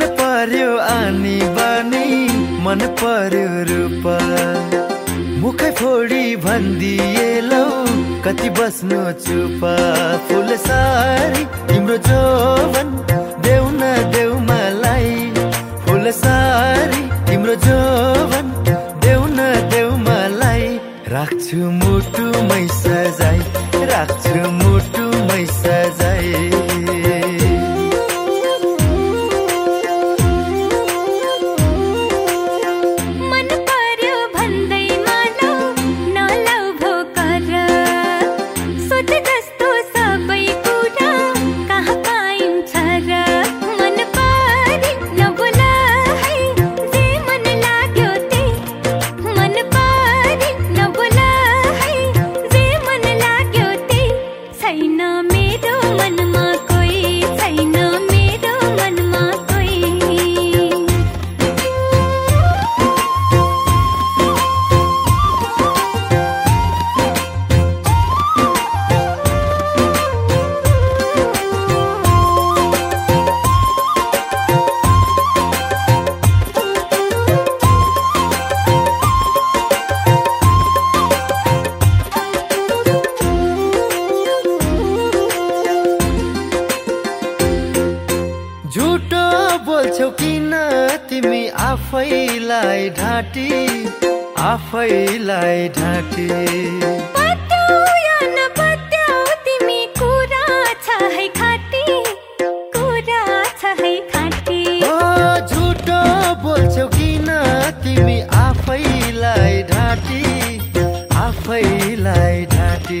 पर्यो आनी बानी मन पर्यो रूप। मुखै फोडी भनिदिए लौ कति बस्नु चुप। फुल सारी तिम्रो जोवन देऊ न देऊ मलाई। फुल सारी तिम्रो जोवन देऊ न देऊ मलाई। राख्छु मुटुमै सजाई राख्छु मुटुमै सजाई। बोल्छौ किन तिमी आफैलाई ढाँटी आफैलाई ढाँटी? झुटो बोल्छौ किन तिमी आफैलाई ढाँटी आफैलाई ढाँटी?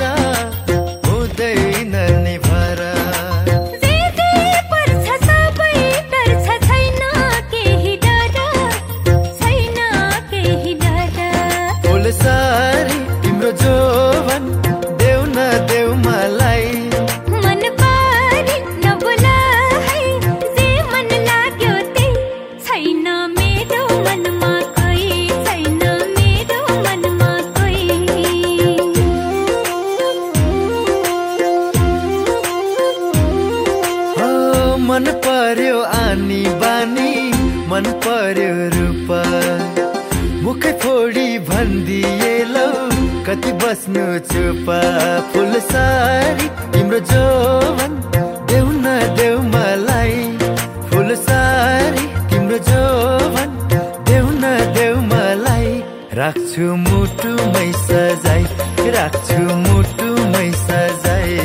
सारी तिम्रो जोवन देऊ न देऊ मलाई। मन परि नबोला है जे मन लाग्यो त्यही छैन मेरो मनमा कोही छैन मेरो मनमा कोही हो मन पर्यो आनी बानी मन पर्यो मुखै फोडी भन्दिए लौ कति बस्नु चुप फुल सारी। तिम्रो जोवन देऊ न देऊ मलाई। फुल सारी तिम्रो जोवन देऊ न देऊ मलाई। राख्छु मुटुमै सजाई राख्छु मुटुमै सजाई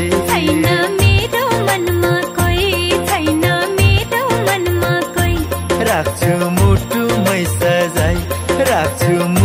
राख्छु मुटु to